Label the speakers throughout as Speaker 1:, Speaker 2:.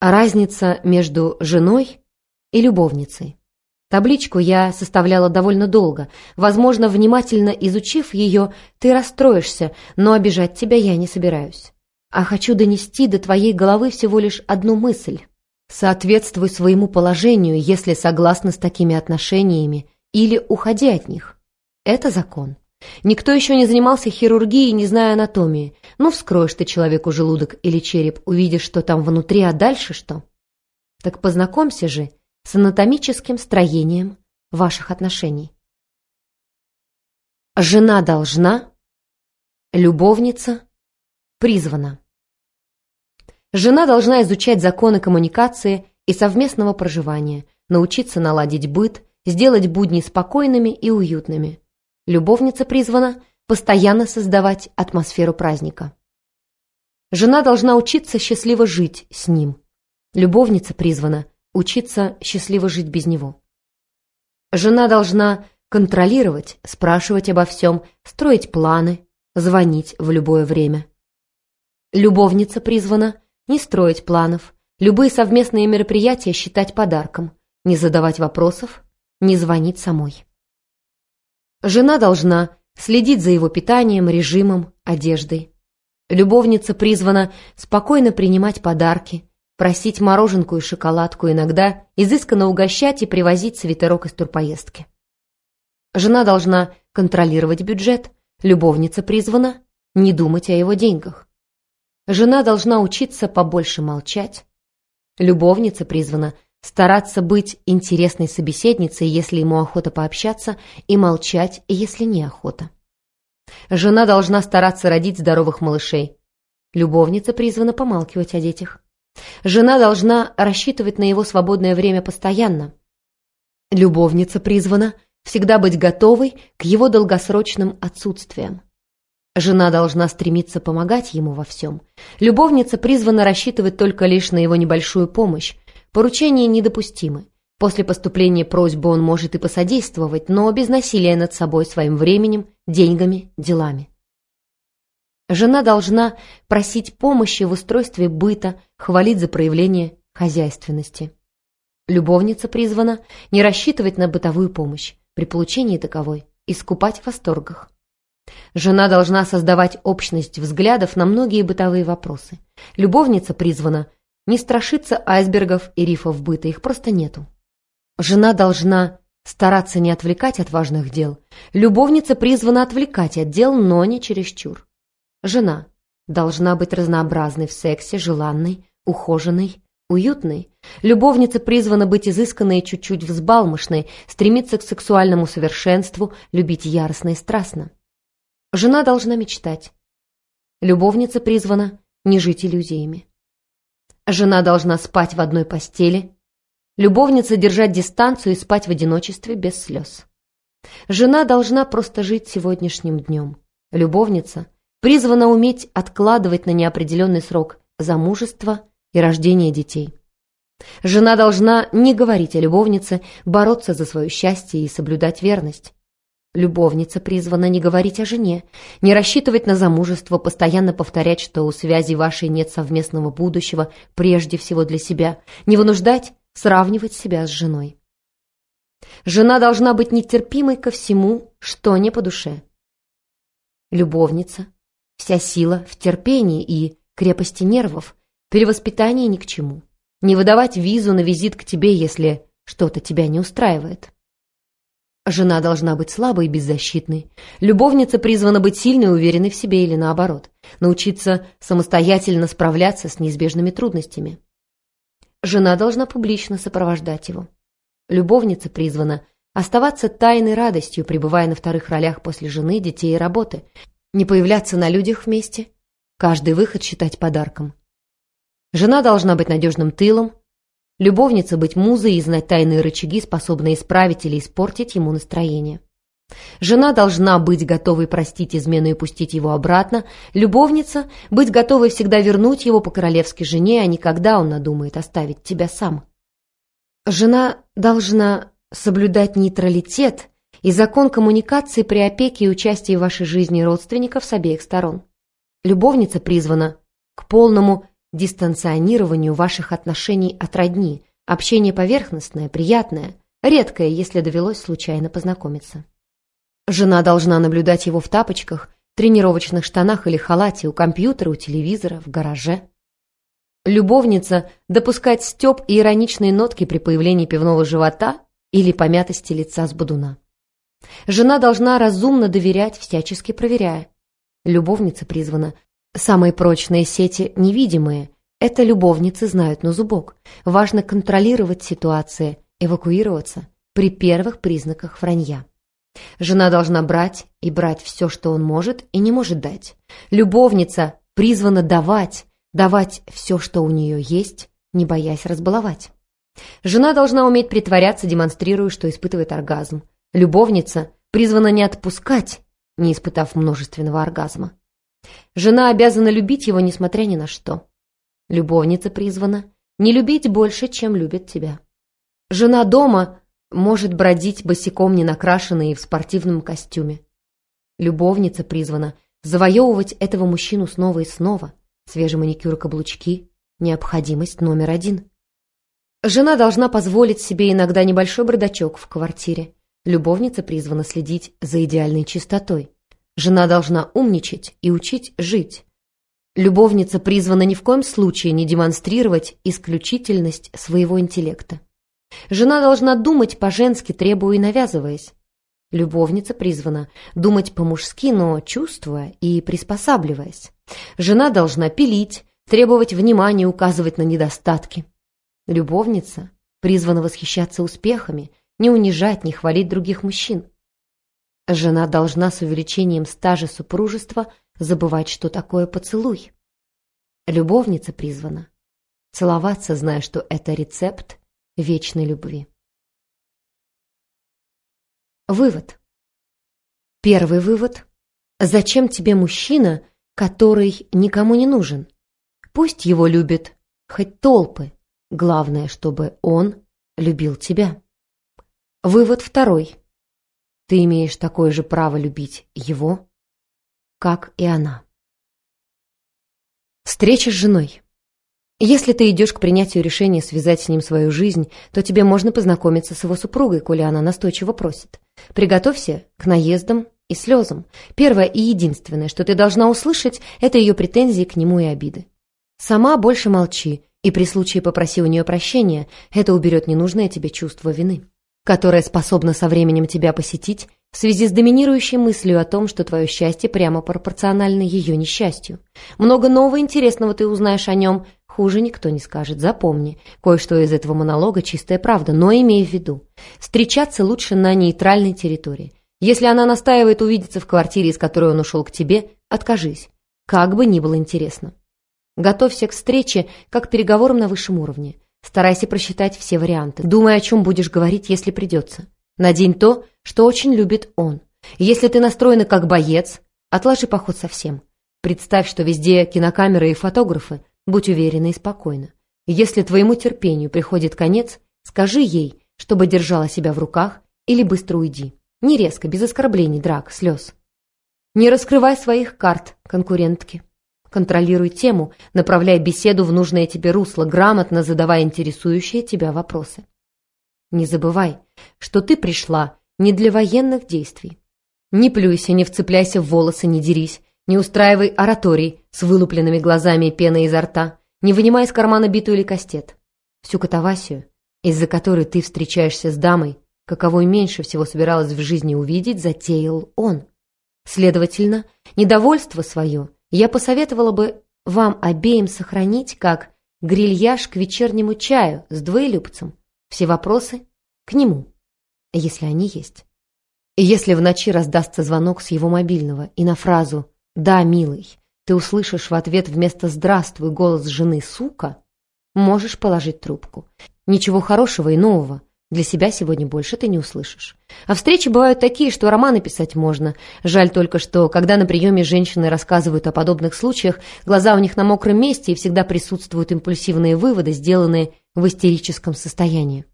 Speaker 1: Разница между женой и любовницей. Табличку я составляла довольно долго. Возможно, внимательно изучив ее, ты расстроишься, но обижать тебя я не собираюсь. А хочу донести до твоей головы всего лишь одну мысль. Соответствуй своему положению, если согласна с такими отношениями, или уходи от них. Это закон. Никто еще не занимался хирургией, не зная анатомии. Ну, вскроешь ты человеку желудок или череп, увидишь, что там внутри, а дальше что? Так познакомься же с анатомическим строением ваших отношений. Жена должна, любовница призвана. Жена должна изучать законы коммуникации и совместного проживания, научиться наладить быт, сделать будни спокойными и уютными. Любовница призвана постоянно создавать атмосферу праздника. Жена должна учиться счастливо жить с ним. Любовница призвана учиться счастливо жить без него. Жена должна контролировать, спрашивать обо всем, строить планы, звонить в любое время. Любовница призвана не строить планов, любые совместные мероприятия считать подарком, не задавать вопросов, не звонить самой. Жена должна следить за его питанием, режимом, одеждой. Любовница призвана спокойно принимать подарки, просить мороженку и шоколадку, иногда изысканно угощать и привозить свитерок из турпоездки. Жена должна контролировать бюджет, любовница призвана не думать о его деньгах. Жена должна учиться побольше молчать. Любовница призвана стараться быть интересной собеседницей, если ему охота пообщаться, и молчать, если неохота. Жена должна стараться родить здоровых малышей. Любовница призвана помалкивать о детях. Жена должна рассчитывать на его свободное время постоянно. Любовница призвана всегда быть готовой к его долгосрочным отсутствиям. Жена должна стремиться помогать ему во всем. Любовница призвана рассчитывать только лишь на его небольшую помощь, Поручения недопустимы. После поступления просьбы он может и посодействовать, но без насилия над собой своим временем, деньгами, делами. Жена должна просить помощи в устройстве быта, хвалить за проявление хозяйственности. Любовница призвана не рассчитывать на бытовую помощь, при получении таковой искупать в восторгах. Жена должна создавать общность взглядов на многие бытовые вопросы. Любовница призвана не страшиться айсбергов и рифов быта, их просто нету. Жена должна стараться не отвлекать от важных дел. Любовница призвана отвлекать от дел, но не чересчур. Жена должна быть разнообразной в сексе, желанной, ухоженной, уютной. Любовница призвана быть изысканной и чуть-чуть взбалмошной, стремиться к сексуальному совершенству, любить яростно и страстно. Жена должна мечтать. Любовница призвана не жить иллюзиями. Жена должна спать в одной постели. Любовница держать дистанцию и спать в одиночестве без слез. Жена должна просто жить сегодняшним днем. Любовница призвана уметь откладывать на неопределенный срок замужество и рождение детей. Жена должна не говорить о любовнице, бороться за свое счастье и соблюдать верность. Любовница призвана не говорить о жене, не рассчитывать на замужество, постоянно повторять, что у связи вашей нет совместного будущего, прежде всего для себя, не вынуждать сравнивать себя с женой. Жена должна быть нетерпимой ко всему, что не по душе. Любовница. Вся сила в терпении и крепости нервов, перевоспитании ни к чему. Не выдавать визу на визит к тебе, если что-то тебя не устраивает. Жена должна быть слабой и беззащитной. Любовница призвана быть сильной и уверенной в себе или наоборот. Научиться самостоятельно справляться с неизбежными трудностями. Жена должна публично сопровождать его. Любовница призвана оставаться тайной радостью, пребывая на вторых ролях после жены, детей и работы. Не появляться на людях вместе. Каждый выход считать подарком. Жена должна быть надежным тылом, Любовница быть музой и знать тайные рычаги, способные исправить или испортить ему настроение. Жена должна быть готовой простить измену и пустить его обратно. Любовница – быть готовой всегда вернуть его по королевской жене, а не когда он надумает оставить тебя сам. Жена должна соблюдать нейтралитет и закон коммуникации при опеке и участии в вашей жизни родственников с обеих сторон. Любовница призвана к полному дистанционированию ваших отношений от родни. Общение поверхностное, приятное, редкое, если довелось случайно познакомиться. Жена должна наблюдать его в тапочках, тренировочных штанах или халате, у компьютера, у телевизора, в гараже. Любовница допускать стёб и ироничные нотки при появлении пивного живота или помятости лица с бодуна. Жена должна разумно доверять, всячески проверяя. Любовница призвана. Самые прочные сети невидимые. Это любовницы знают на зубок. Важно контролировать ситуации, эвакуироваться при первых признаках вранья. Жена должна брать и брать все, что он может и не может дать. Любовница призвана давать, давать все, что у нее есть, не боясь разбаловать. Жена должна уметь притворяться, демонстрируя, что испытывает оргазм. Любовница призвана не отпускать, не испытав множественного оргазма. Жена обязана любить его, несмотря ни на что. Любовница призвана не любить больше, чем любит тебя. Жена дома может бродить босиком ненакрашенной и в спортивном костюме. Любовница призвана завоевывать этого мужчину снова и снова. Свежий маникюр и каблучки – необходимость номер один. Жена должна позволить себе иногда небольшой бардачок в квартире. Любовница призвана следить за идеальной чистотой. Жена должна умничать и учить жить. Любовница призвана ни в коем случае не демонстрировать исключительность своего интеллекта. Жена должна думать по-женски, требуя и навязываясь. Любовница призвана думать по-мужски, но чувствуя и приспосабливаясь. Жена должна пилить, требовать внимания, указывать на недостатки. Любовница призвана восхищаться успехами, не унижать, не хвалить других мужчин. Жена должна с увеличением стажа супружества забывать, что такое поцелуй. Любовница призвана целоваться, зная, что это рецепт вечной любви. Вывод. Первый вывод. Зачем тебе мужчина, который никому не нужен? Пусть его любят хоть толпы. Главное, чтобы он любил тебя. Вывод второй. Ты имеешь такое же право любить его, как и она. Встреча с женой. Если ты идешь к принятию решения связать с ним свою жизнь, то тебе можно познакомиться с его супругой, коли она настойчиво просит. Приготовься к наездам и слезам. Первое и единственное, что ты должна услышать, это ее претензии к нему и обиды. Сама больше молчи, и при случае попроси у нее прощения, это уберет ненужное тебе чувство вины которая способна со временем тебя посетить в связи с доминирующей мыслью о том, что твое счастье прямо пропорционально ее несчастью. Много нового интересного ты узнаешь о нем, хуже никто не скажет. Запомни, кое-что из этого монолога чистая правда, но имей в виду, встречаться лучше на нейтральной территории. Если она настаивает увидеться в квартире, из которой он ушел к тебе, откажись, как бы ни было интересно. Готовься к встрече, как к переговорам на высшем уровне. Старайся просчитать все варианты. Думай, о чем будешь говорить, если придется. Надень то, что очень любит он. Если ты настроена как боец, отложи поход совсем. Представь, что везде кинокамеры и фотографы. Будь уверена и спокойна. Если твоему терпению приходит конец, скажи ей, чтобы держала себя в руках или быстро уйди. Не резко, без оскорблений, драк, слез. Не раскрывай своих карт, конкурентки. Контролируй тему, направляй беседу в нужное тебе русло, грамотно задавая интересующие тебя вопросы. Не забывай, что ты пришла не для военных действий. Не плюйся, не вцепляйся в волосы, не дерись, не устраивай ораторий с вылупленными глазами и пеной изо рта, не вынимай из кармана биту или кастет. Всю катавасию, из-за которой ты встречаешься с дамой, каковой меньше всего собиралась в жизни увидеть, затеял он. Следовательно, недовольство свое – я посоветовала бы вам обеим сохранить как грильяж к вечернему чаю с двоелюбцем. Все вопросы к нему, если они есть. Если в ночи раздастся звонок с его мобильного, и на фразу «Да, милый», ты услышишь в ответ вместо «Здравствуй» голос жены «Сука», можешь положить трубку. Ничего хорошего и нового для себя сегодня больше ты не услышишь. А встречи бывают такие, что романы писать можно. Жаль только, что, когда на приеме женщины рассказывают о подобных случаях, глаза у них на мокром месте и всегда присутствуют импульсивные выводы, сделанные в истерическом состоянии.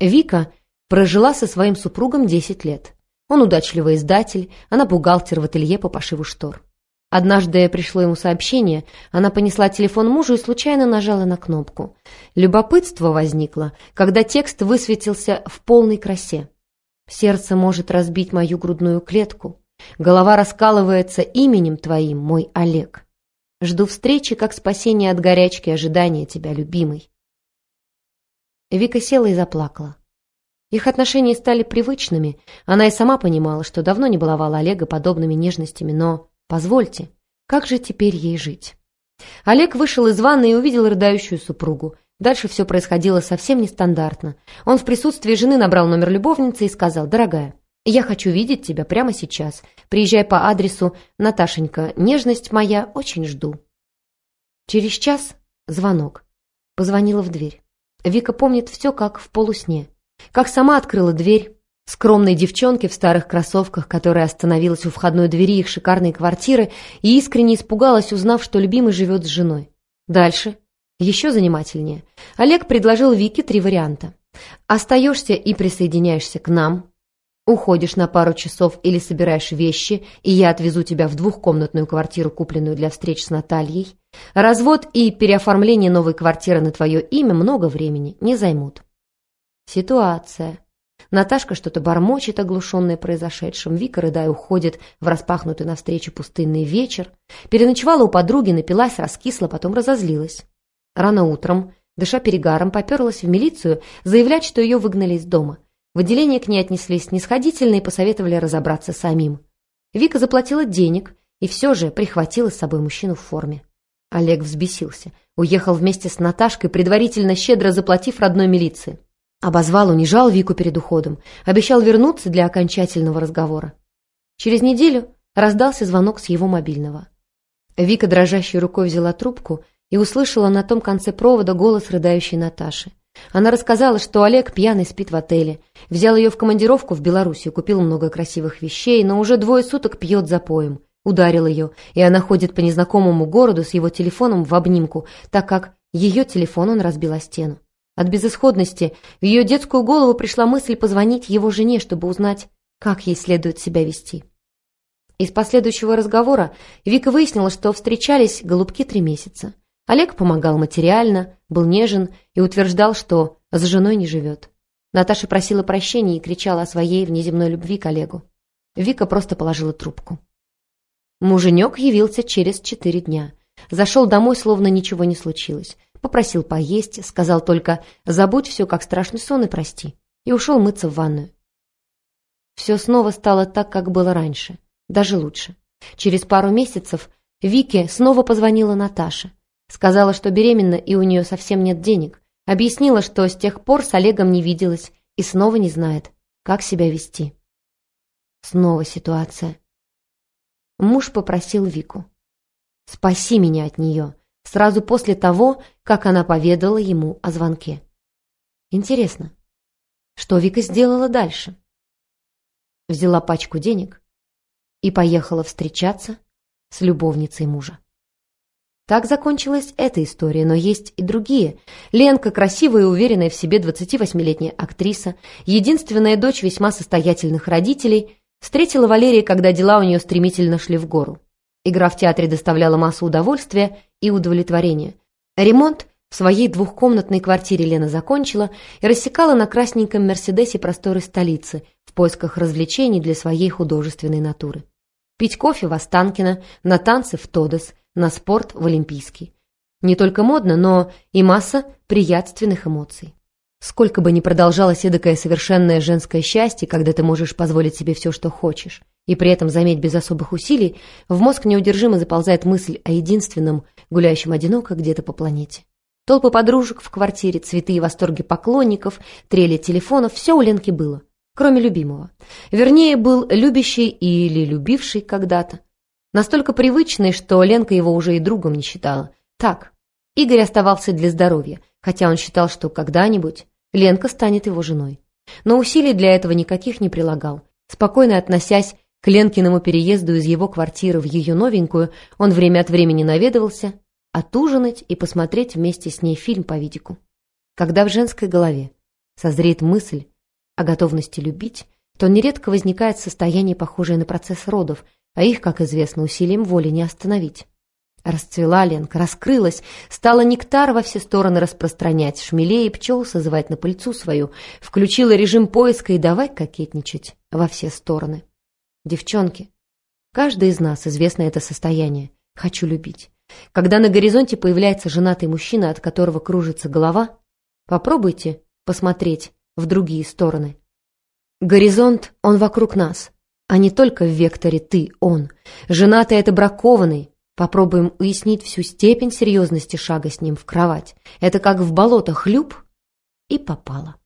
Speaker 1: Вика прожила со своим супругом 10 лет. Он удачливый издатель, она бухгалтер в ателье по пошиву штор. Однажды пришло ему сообщение, она понесла телефон мужу и случайно нажала на кнопку. Любопытство возникло, когда текст высветился в полной красе. «Сердце может разбить мою грудную клетку. Голова раскалывается именем твоим, мой Олег. Жду встречи, как спасение от горячки ожидания тебя, любимый». Вика села и заплакала. Их отношения стали привычными, она и сама понимала, что давно не баловала Олега подобными нежностями, но Позвольте, как же теперь ей жить? Олег вышел из ванны и увидел рыдающую супругу. Дальше все происходило совсем нестандартно. Он в присутствии жены набрал номер любовницы и сказал, «Дорогая, я хочу видеть тебя прямо сейчас. Приезжай по адресу Наташенька, нежность моя, очень жду». Через час звонок. Позвонила в дверь. Вика помнит все, как в полусне. Как сама открыла дверь, скромной девчонке в старых кроссовках, которая остановилась у входной двери их шикарной квартиры и искренне испугалась, узнав, что любимый живет с женой. Дальше. Еще занимательнее. Олег предложил Вике три варианта. Остаешься и присоединяешься к нам, уходишь на пару часов или собираешь вещи, и я отвезу тебя в двухкомнатную квартиру, купленную для встреч с Натальей. Развод и переоформление новой квартиры на твое имя много времени не займут. Ситуация. Наташка что-то бормочет, оглушенная произошедшим. Вика, рыдая, уходит в распахнутый навстречу пустынный вечер. Переночевала у подруги, напилась, раскисла, потом разозлилась. Рано утром, дыша перегаром, поперлась в милицию заявлять, что ее выгнали из дома. В отделение к ней отнеслись снисходительно и посоветовали разобраться самим. Вика заплатила денег и все же прихватила с собой мужчину в форме. Олег взбесился. Уехал вместе с Наташкой, предварительно щедро заплатив родной милиции. Обозвал, унижал Вику перед уходом, обещал вернуться для окончательного разговора. Через неделю раздался звонок с его мобильного. Вика дрожащей рукой взяла трубку и услышала на том конце провода голос рыдающей Наташи. Она рассказала, что Олег пьяный спит в отеле, взял ее в командировку в Белоруссию, купил много красивых вещей, но уже двое суток пьет за поем. Ударил ее, и она ходит по незнакомому городу с его телефоном в обнимку, так как ее телефон он разбил о стену. От безысходности в ее детскую голову пришла мысль позвонить его жене, чтобы узнать, как ей следует себя вести. Из последующего разговора Вика выяснила, что встречались голубки три месяца. Олег помогал материально, был нежен и утверждал, что с женой не живет. Наташа просила прощения и кричала о своей внеземной любви к Олегу. Вика просто положила трубку. Муженек явился через четыре дня. Зашел домой, словно ничего не случилось попросил поесть, сказал только «забудь все, как страшный сон и прости», и ушел мыться в ванную. Все снова стало так, как было раньше, даже лучше. Через пару месяцев Вике снова позвонила Наташа. Сказала, что беременна и у нее совсем нет денег. Объяснила, что с тех пор с Олегом не виделась и снова не знает, как себя вести. Снова ситуация. Муж попросил Вику. «Спаси меня от нее сразу после того, как она поведала ему о звонке. Интересно, что Вика сделала дальше? Взяла пачку денег и поехала встречаться с любовницей мужа. Так закончилась эта история, но есть и другие. Ленка, красивая и уверенная в себе 28-летняя актриса, единственная дочь весьма состоятельных родителей, встретила Валерия, когда дела у нее стремительно шли в гору. Игра в театре доставляла массу удовольствия и удовлетворения. Ремонт в своей двухкомнатной квартире Лена закончила и рассекала на красненьком «Мерседесе» просторы столицы в поисках развлечений для своей художественной натуры. Пить кофе в Останкино, на танцы в Тодос, на спорт в Олимпийский. Не только модно, но и масса приятственных эмоций. Сколько бы ни продолжалось эдакое совершенное женское счастье, когда ты можешь позволить себе все, что хочешь, и при этом, заметь, без особых усилий, в мозг неудержимо заползает мысль о единственном, гуляющем одиноко где-то по планете. Толпы подружек в квартире, цветы и восторги поклонников, трели телефонов – все у Ленки было, кроме любимого. Вернее, был любящий или любивший когда-то. Настолько привычный, что Ленка его уже и другом не считала. Так, Игорь оставался для здоровья, хотя он считал, что когда-нибудь Ленка станет его женой. Но усилий для этого никаких не прилагал. Спокойно относясь к Ленкиному переезду из его квартиры в ее новенькую, он время от времени наведывался, отужинать и посмотреть вместе с ней фильм по видику. Когда в женской голове созреет мысль о готовности любить, то нередко возникает состояние, похожее на процесс родов, а их, как известно, усилием воли не остановить. Расцвела Ленка, раскрылась, стала нектар во все стороны распространять, шмелей и пчел созывать на пыльцу свою, включила режим поиска и давай кокетничать во все стороны. Девчонки, каждый из нас известно это состояние «хочу любить». Когда на горизонте появляется женатый мужчина, от которого кружится голова, попробуйте посмотреть в другие стороны. Горизонт, он вокруг нас, а не только в векторе «ты», «он». Женатый — это бракованный, Попробуем уяснить всю степень серьезности шага с ним в кровать. Это как в болото хлюп и попало.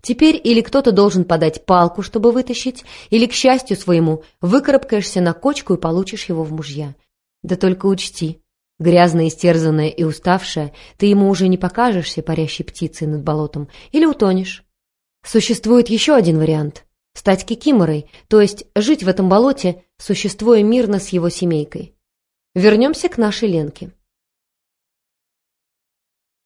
Speaker 1: Теперь или кто-то должен подать палку, чтобы вытащить, или, к счастью своему, выкарабкаешься на кочку и получишь его в мужья. Да только учти, грязная, истерзанная и уставшая, ты ему уже не покажешься парящей птицей над болотом или утонешь. Существует еще один вариант – стать кикиморой, то есть жить в этом болоте, существуя мирно с его семейкой. Вернемся к нашей Ленке.